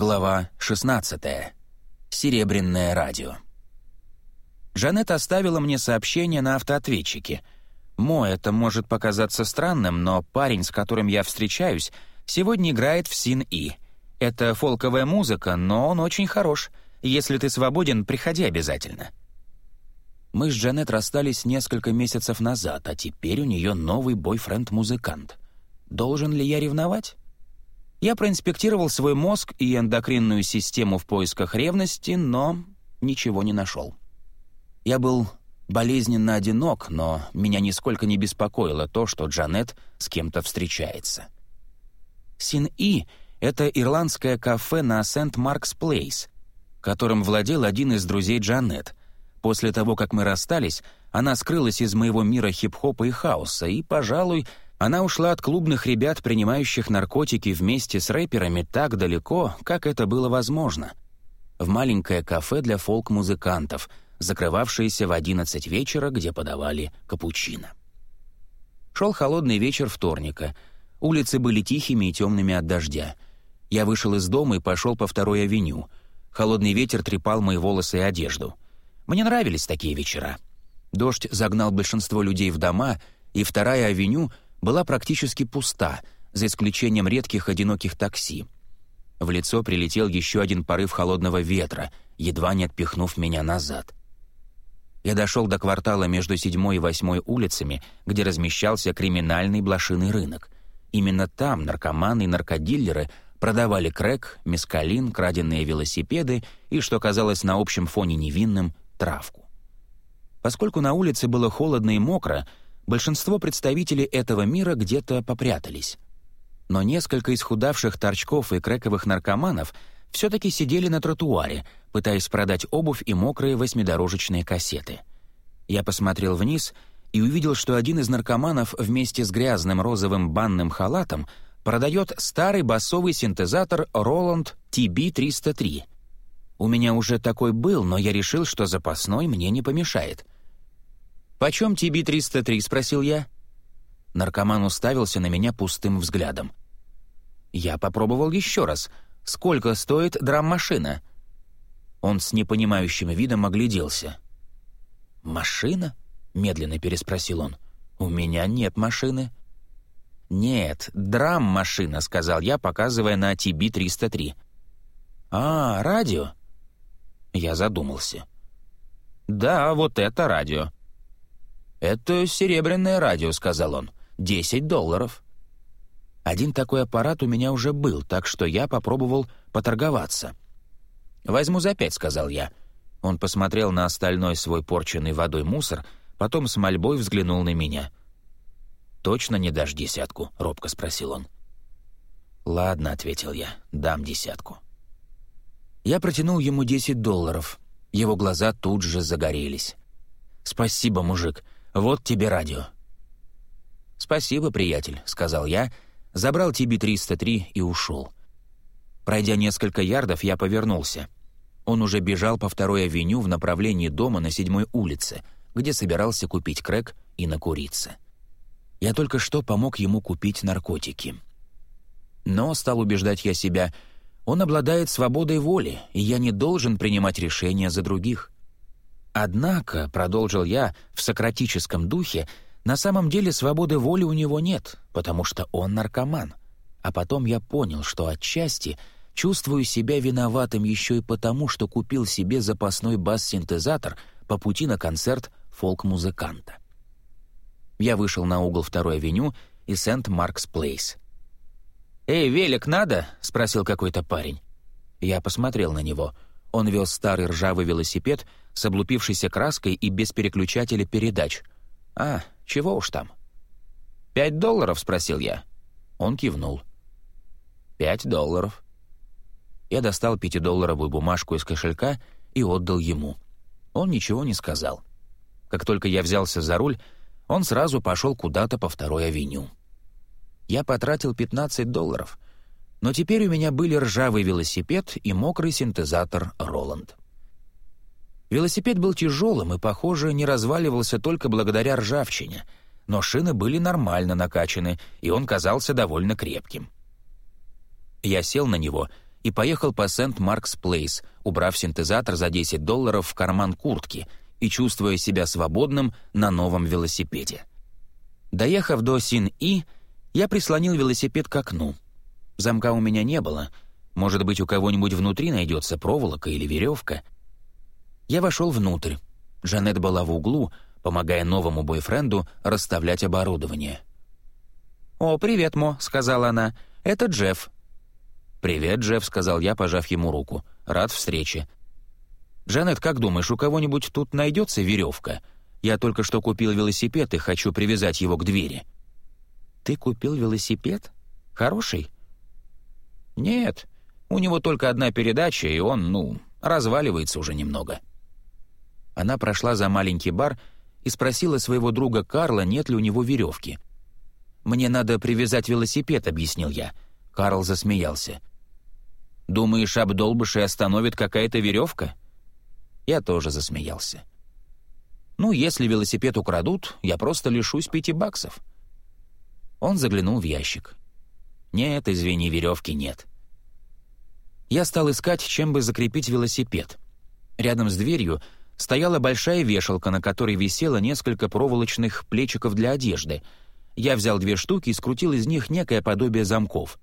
Глава 16. Серебряное радио. Жанет оставила мне сообщение на автоответчике. «Мо, это может показаться странным, но парень, с которым я встречаюсь, сегодня играет в Син-И. Это фолковая музыка, но он очень хорош. Если ты свободен, приходи обязательно». Мы с Джанет расстались несколько месяцев назад, а теперь у нее новый бойфренд-музыкант. Должен ли я ревновать? Я проинспектировал свой мозг и эндокринную систему в поисках ревности, но ничего не нашел. Я был болезненно одинок, но меня нисколько не беспокоило то, что Джанет с кем-то встречается. Син-И — это ирландское кафе на Сент-Маркс-Плейс, которым владел один из друзей Джанет. После того, как мы расстались, она скрылась из моего мира хип-хопа и хаоса, и, пожалуй, она ушла от клубных ребят, принимающих наркотики вместе с рэперами, так далеко, как это было возможно. В маленькое кафе для фолк-музыкантов, закрывавшееся в 11 вечера, где подавали капучино. Шел холодный вечер вторника. Улицы были тихими и темными от дождя. Я вышел из дома и пошел по второй авеню. Холодный ветер трепал мои волосы и одежду. Мне нравились такие вечера. Дождь загнал большинство людей в дома, и вторая авеню — была практически пуста, за исключением редких одиноких такси. В лицо прилетел еще один порыв холодного ветра, едва не отпихнув меня назад. Я дошел до квартала между седьмой и восьмой улицами, где размещался криминальный блошиный рынок. Именно там наркоманы и наркодиллеры продавали крэк, мескалин, краденные велосипеды и, что казалось на общем фоне невинным, травку. Поскольку на улице было холодно и мокро, Большинство представителей этого мира где-то попрятались. Но несколько исхудавших торчков и крэковых наркоманов все-таки сидели на тротуаре, пытаясь продать обувь и мокрые восьмидорожечные кассеты. Я посмотрел вниз и увидел, что один из наркоманов вместе с грязным розовым банным халатом продает старый басовый синтезатор Roland TB-303. У меня уже такой был, но я решил, что запасной мне не помешает — «Почем TB-303?» — спросил я. Наркоман уставился на меня пустым взглядом. Я попробовал еще раз. «Сколько стоит драм-машина?» Он с непонимающим видом огляделся. «Машина?» — медленно переспросил он. «У меня нет машины». «Нет, драм-машина», — сказал я, показывая на TB-303. «А, радио?» Я задумался. «Да, вот это радио. «Это серебряное радио», — сказал он. «Десять долларов». Один такой аппарат у меня уже был, так что я попробовал поторговаться. «Возьму за пять», — сказал я. Он посмотрел на остальной свой порченный водой мусор, потом с мольбой взглянул на меня. «Точно не дашь десятку?» — робко спросил он. «Ладно», — ответил я, — «дам десятку». Я протянул ему десять долларов. Его глаза тут же загорелись. «Спасибо, мужик. Вот тебе радио». «Спасибо, приятель», — сказал я, забрал TB-303 и ушел. Пройдя несколько ярдов, я повернулся. Он уже бежал по второй авеню в направлении дома на седьмой улице, где собирался купить крэк и накуриться. Я только что помог ему купить наркотики. Но, стал убеждать я себя, он обладает свободой воли, и я не должен принимать решения за других. Однако, продолжил я в сократическом духе, на самом деле свободы воли у него нет, потому что он наркоман. А потом я понял, что отчасти чувствую себя виноватым еще и потому, что купил себе запасной бас-синтезатор по пути на концерт фолк-музыканта. Я вышел на угол второй авеню и Сент-Маркс-Плейс. «Эй, велик надо?» — спросил какой-то парень. Я посмотрел на него. Он вез старый ржавый велосипед с облупившейся краской и без переключателя передач. «А, чего уж там?» «Пять долларов?» — спросил я. Он кивнул. «Пять долларов». Я достал пятидолларовую бумажку из кошелька и отдал ему. Он ничего не сказал. Как только я взялся за руль, он сразу пошел куда-то по второй авеню. Я потратил 15 долларов, но теперь у меня были ржавый велосипед и мокрый синтезатор «Роланд». Велосипед был тяжелым и, похоже, не разваливался только благодаря ржавчине, но шины были нормально накачаны, и он казался довольно крепким. Я сел на него и поехал по Сент-Маркс Плейс, убрав синтезатор за 10 долларов в карман куртки и чувствуя себя свободным на новом велосипеде. Доехав до Син-И, я прислонил велосипед к окну. Замка у меня не было. Может быть, у кого-нибудь внутри найдется проволока или веревка. Я вошел внутрь. Жанет была в углу, помогая новому бойфренду расставлять оборудование. «О, привет, Мо», — сказала она. «Это Джефф». «Привет, Джефф», — сказал я, пожав ему руку. «Рад встрече». «Джанет, как думаешь, у кого-нибудь тут найдется веревка? Я только что купил велосипед и хочу привязать его к двери». «Ты купил велосипед? Хороший?» «Нет, у него только одна передача, и он, ну, разваливается уже немного». Она прошла за маленький бар и спросила своего друга Карла, нет ли у него веревки. «Мне надо привязать велосипед», — объяснил я. Карл засмеялся. «Думаешь, обдолбыши остановит какая-то веревка?» Я тоже засмеялся. «Ну, если велосипед украдут, я просто лишусь пяти баксов». Он заглянул в ящик. «Нет, извини, веревки нет». Я стал искать, чем бы закрепить велосипед. Рядом с дверью стояла большая вешалка, на которой висело несколько проволочных плечиков для одежды. Я взял две штуки и скрутил из них некое подобие замков.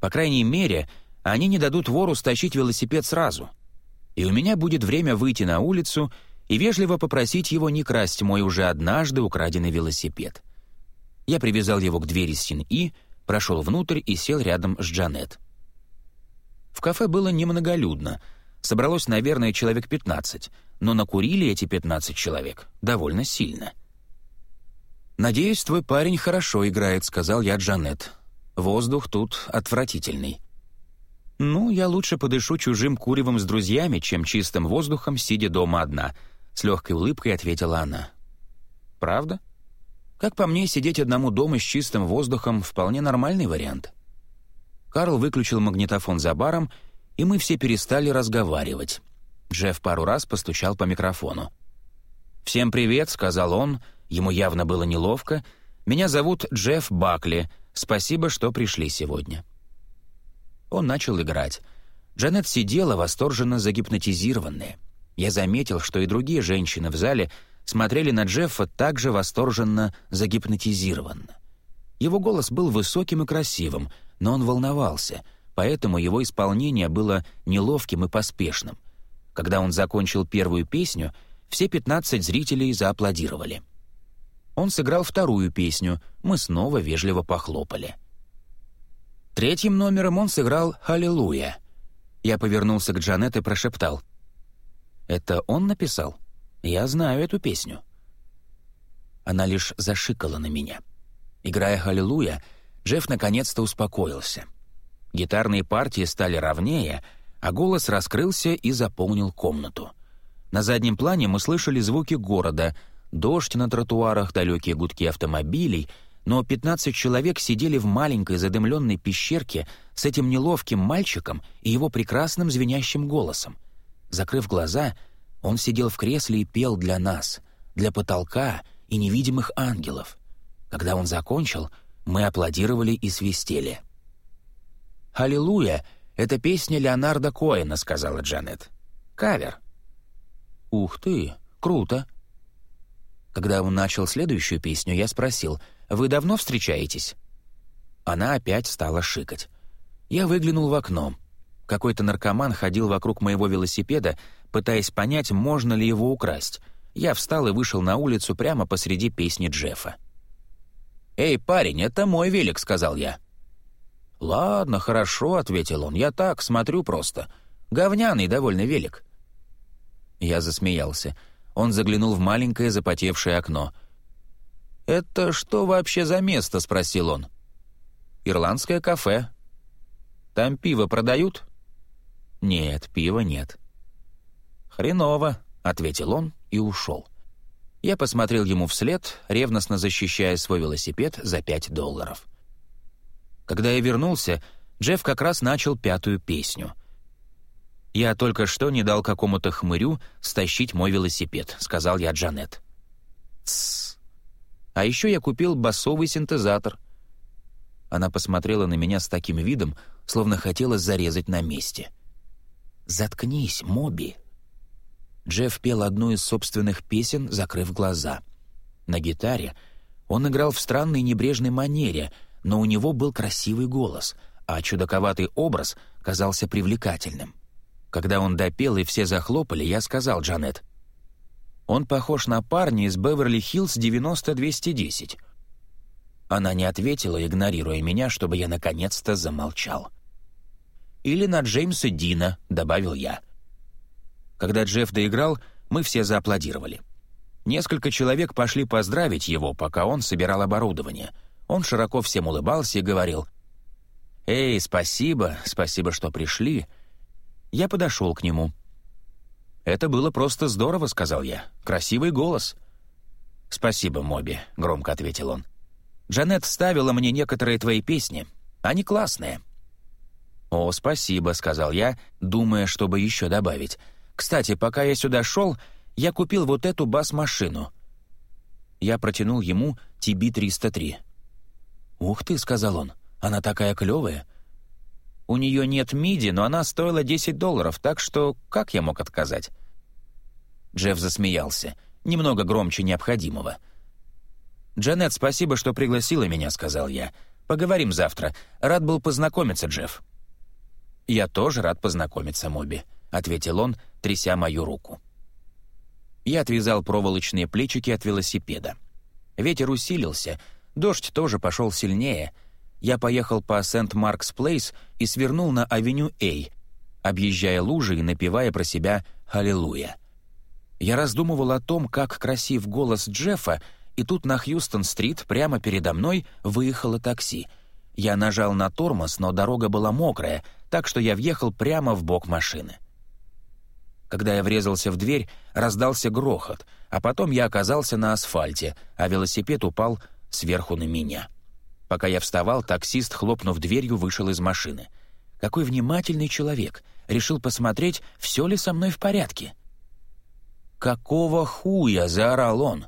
По крайней мере, они не дадут вору стащить велосипед сразу. И у меня будет время выйти на улицу и вежливо попросить его не красть мой уже однажды украденный велосипед. Я привязал его к двери Син-И, прошел внутрь и сел рядом с Джанет. В кафе было немноголюдно. Собралось, наверное, человек 15, но накурили эти 15 человек довольно сильно. «Надеюсь, твой парень хорошо играет», — сказал я Джанет. «Воздух тут отвратительный». «Ну, я лучше подышу чужим куревом с друзьями, чем чистым воздухом, сидя дома одна», — с легкой улыбкой ответила она. «Правда?» Как по мне, сидеть одному дома с чистым воздухом — вполне нормальный вариант. Карл выключил магнитофон за баром, и мы все перестали разговаривать. Джефф пару раз постучал по микрофону. «Всем привет», — сказал он, ему явно было неловко. «Меня зовут Джефф Бакли. Спасибо, что пришли сегодня». Он начал играть. Джанет сидела, восторженно загипнотизированная. Я заметил, что и другие женщины в зале — смотрели на Джеффа также восторженно загипнотизированно. Его голос был высоким и красивым, но он волновался, поэтому его исполнение было неловким и поспешным. Когда он закончил первую песню, все 15 зрителей зааплодировали. Он сыграл вторую песню, мы снова вежливо похлопали. Третьим номером он сыграл «Аллилуйя». Я повернулся к Джанет и прошептал. «Это он написал?» Я знаю эту песню». Она лишь зашикала на меня. Играя «Халилуя», Джефф наконец-то успокоился. Гитарные партии стали ровнее, а голос раскрылся и заполнил комнату. На заднем плане мы слышали звуки города, дождь на тротуарах, далекие гудки автомобилей, но 15 человек сидели в маленькой задымленной пещерке с этим неловким мальчиком и его прекрасным звенящим голосом. Закрыв глаза — он сидел в кресле и пел для нас, для потолка и невидимых ангелов. Когда он закончил, мы аплодировали и свистели. «Аллилуйя! Это песня Леонарда Коэна», — сказала Джанет. «Кавер». «Ух ты! Круто!» Когда он начал следующую песню, я спросил, «Вы давно встречаетесь?» Она опять стала шикать. Я выглянул в окно. Какой-то наркоман ходил вокруг моего велосипеда, пытаясь понять, можно ли его украсть. Я встал и вышел на улицу прямо посреди песни Джеффа. «Эй, парень, это мой велик», — сказал я. «Ладно, хорошо», — ответил он. «Я так, смотрю просто. Говняный довольно велик». Я засмеялся. Он заглянул в маленькое запотевшее окно. «Это что вообще за место?» — спросил он. «Ирландское кафе». «Там пиво продают?» «Нет, пива нет». «Хреново», — ответил он и ушел. Я посмотрел ему вслед, ревностно защищая свой велосипед за пять долларов. Когда я вернулся, Джефф как раз начал пятую песню. «Я только что не дал какому-то хмырю стащить мой велосипед», — сказал я Джанет. «Тссс. А еще я купил басовый синтезатор». Она посмотрела на меня с таким видом, словно хотела зарезать на месте. «Заткнись, Моби!» Джефф пел одну из собственных песен, закрыв глаза. На гитаре он играл в странной небрежной манере, но у него был красивый голос, а чудаковатый образ казался привлекательным. Когда он допел и все захлопали, я сказал Джанет, «Он похож на парня из Беверли-Хиллз 90-210». Она не ответила, игнорируя меня, чтобы я наконец-то замолчал. «Или на Джеймса Дина», — добавил я. Когда Джефф доиграл, мы все зааплодировали. Несколько человек пошли поздравить его, пока он собирал оборудование. Он широко всем улыбался и говорил «Эй, спасибо, спасибо, что пришли». Я подошел к нему. «Это было просто здорово», — сказал я. «Красивый голос». «Спасибо, Моби», — громко ответил он. «Джанет ставила мне некоторые твои песни. Они классные». «О, спасибо», — сказал я, думая, чтобы еще добавить. «Кстати, пока я сюда шел, я купил вот эту бас-машину». Я протянул ему TB-303. «Ух ты», — сказал он, — «она такая клевая». У нее нет миди, но она стоила 10 долларов, так что как я мог отказать?» Джефф засмеялся, немного громче необходимого. «Джанет, спасибо, что пригласила меня», — сказал я. «Поговорим завтра. Рад был познакомиться, Джефф». «Я тоже рад познакомиться, Моби», — ответил он, тряся мою руку. Я отвязал проволочные плечики от велосипеда. Ветер усилился, дождь тоже пошел сильнее. Я поехал по Сент-Маркс Плейс и свернул на авеню Эй, объезжая лужи и напевая про себя «Аллилуйя». Я раздумывал о том, как красив голос Джеффа, и тут на Хьюстон-стрит прямо передо мной выехало такси. Я нажал на тормоз, но дорога была мокрая, так что я въехал прямо в бок машины. Когда я врезался в дверь, раздался грохот, а потом я оказался на асфальте, а велосипед упал сверху на меня. Пока я вставал, таксист, хлопнув дверью, вышел из машины. Какой внимательный человек! Решил посмотреть, все ли со мной в порядке. «Какого хуя?» — заорал он.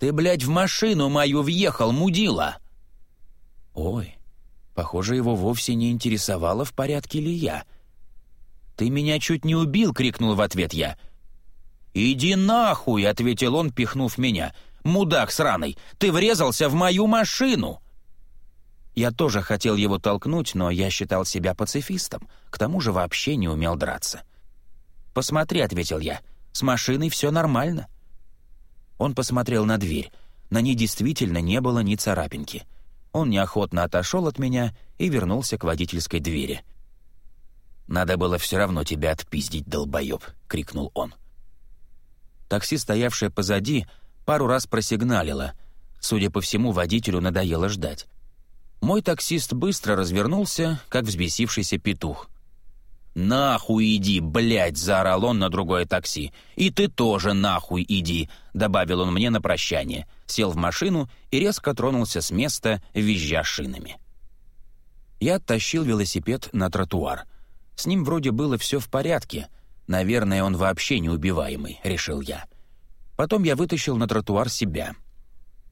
«Ты, блядь, в машину мою въехал, мудила!» «Ой, похоже, его вовсе не интересовало, в порядке ли я». «Ты меня чуть не убил!» — крикнул в ответ я. «Иди нахуй!» — ответил он, пихнув меня. «Мудак сраный! Ты врезался в мою машину!» Я тоже хотел его толкнуть, но я считал себя пацифистом, к тому же вообще не умел драться. «Посмотри», — ответил я, — «с машиной все нормально». Он посмотрел на дверь. На ней действительно не было ни царапинки. Он неохотно отошел от меня и вернулся к водительской двери. «Надо было все равно тебя отпиздить, долбоеб», — крикнул он. Такси, стоявшее позади, пару раз просигналило. Судя по всему, водителю надоело ждать. Мой таксист быстро развернулся, как взбесившийся петух. «Нахуй иди, блядь!» — заорал он на другое такси. «И ты тоже нахуй иди!» — добавил он мне на прощание. Сел в машину и резко тронулся с места, визжа шинами. Я оттащил велосипед на тротуар. С ним вроде было все в порядке. Наверное, он вообще неубиваемый, решил я. Потом я вытащил на тротуар себя —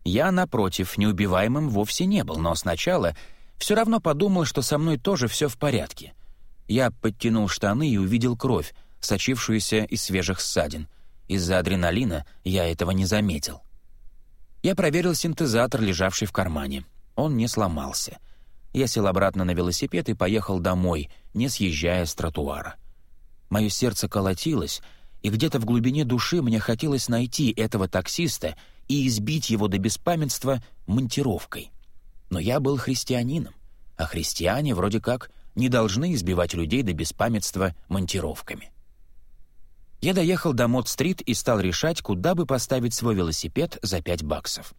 я, напротив, неубиваемым вовсе не был, но сначала все равно подумал, что со мной тоже все в порядке. Я подтянул штаны и увидел кровь, сочившуюся из свежих ссадин. Из-за адреналина я этого не заметил. Я проверил синтезатор, лежавший в кармане. Он не сломался. Я сел обратно на велосипед и поехал домой, не съезжая с тротуара. Мое сердце колотилось, и где-то в глубине души мне хотелось найти этого таксиста — и избить его до беспамятства монтировкой. Но я был христианином, а христиане вроде как не должны избивать людей до беспамятства монтировками. Я доехал до Мод-стрит и стал решать, куда бы поставить свой велосипед за пять баксов.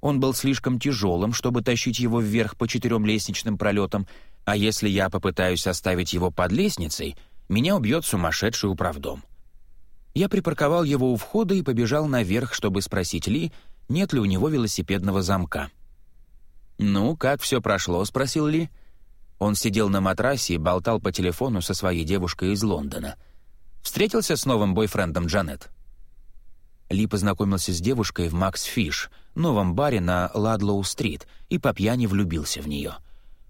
Он был слишком тяжелым, чтобы тащить его вверх по четырем лестничным пролетам, а если я попытаюсь оставить его под лестницей, меня убьет сумасшедший управдом. Я припарковал его у входа и побежал наверх, чтобы спросить Ли, нет ли у него велосипедного замка. «Ну, как все прошло?» — спросил Ли. Он сидел на матрасе и болтал по телефону со своей девушкой из Лондона. Встретился с новым бойфрендом Джанет. Ли познакомился с девушкой в «Макс Фиш», новом баре на Ладлоу-стрит, и по пьяни влюбился в нее.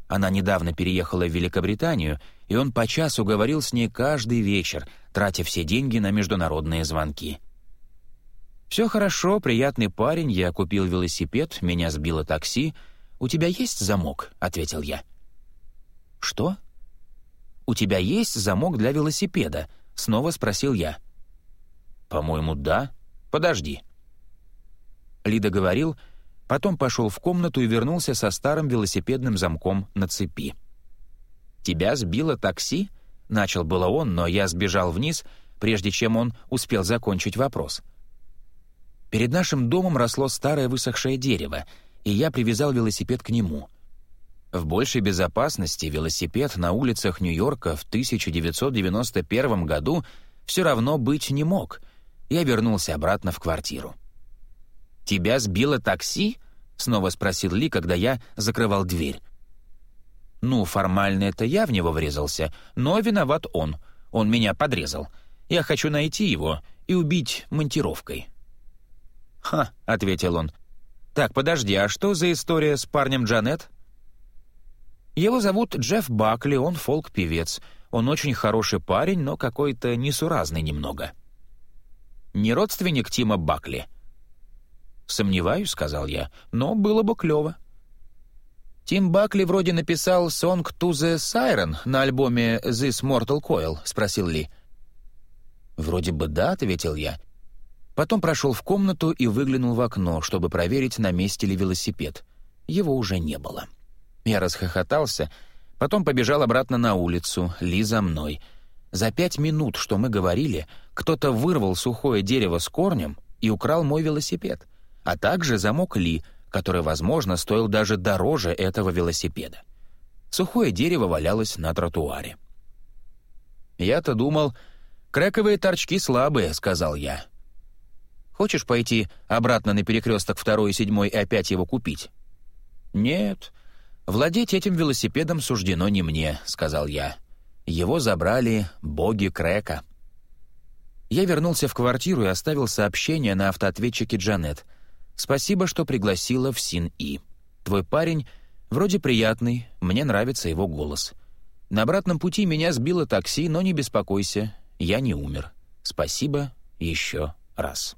Она недавно переехала в Великобританию, и он по часу говорил с ней каждый вечер, тратя все деньги на международные звонки. «Все хорошо, приятный парень, я купил велосипед, меня сбило такси. У тебя есть замок?» — ответил я. «Что?» «У тебя есть замок для велосипеда?» — снова спросил я. «По-моему, да. Подожди». Лида говорил, потом пошел в комнату и вернулся со старым велосипедным замком на цепи. «Тебя сбило такси?» — начал было он, но я сбежал вниз, прежде чем он успел закончить вопрос. Перед нашим домом росло старое высохшее дерево, и я привязал велосипед к нему. В большей безопасности велосипед на улицах Нью-Йорка в 1991 году все равно быть не мог. Я вернулся обратно в квартиру. «Тебя сбило такси?» — снова спросил Ли, когда я закрывал дверь. «Ну, формально это я в него врезался, но виноват он. Он меня подрезал. Я хочу найти его и убить монтировкой». «Ха», — ответил он. «Так, подожди, а что за история с парнем Джанет?» «Его зовут Джефф Бакли, он фолк-певец. Он очень хороший парень, но какой-то несуразный немного». «Не родственник Тима Бакли?» «Сомневаюсь», — сказал я, — «но было бы клёво». «Тим Бакли вроде написал «Song to the Siren» на альбоме «This Mortal Coil», — спросил Ли. «Вроде бы да», — ответил я. Потом прошел в комнату и выглянул в окно, чтобы проверить, на месте ли велосипед. Его уже не было. Я расхохотался, потом побежал обратно на улицу, Ли за мной. За пять минут, что мы говорили, кто-то вырвал сухое дерево с корнем и украл мой велосипед — а также замок Ли, который, возможно, стоил даже дороже этого велосипеда. Сухое дерево валялось на тротуаре. «Я-то думал, крэковые торчки слабые», — сказал я. «Хочешь пойти обратно на перекресток второй и седьмой и опять его купить?» «Нет, владеть этим велосипедом суждено не мне», — сказал я. «Его забрали боги Крэка». Я вернулся в квартиру и оставил сообщение на автоответчике Джанет — Спасибо, что пригласила в Син-И. Твой парень вроде приятный, мне нравится его голос. На обратном пути меня сбило такси, но не беспокойся, я не умер. Спасибо еще раз.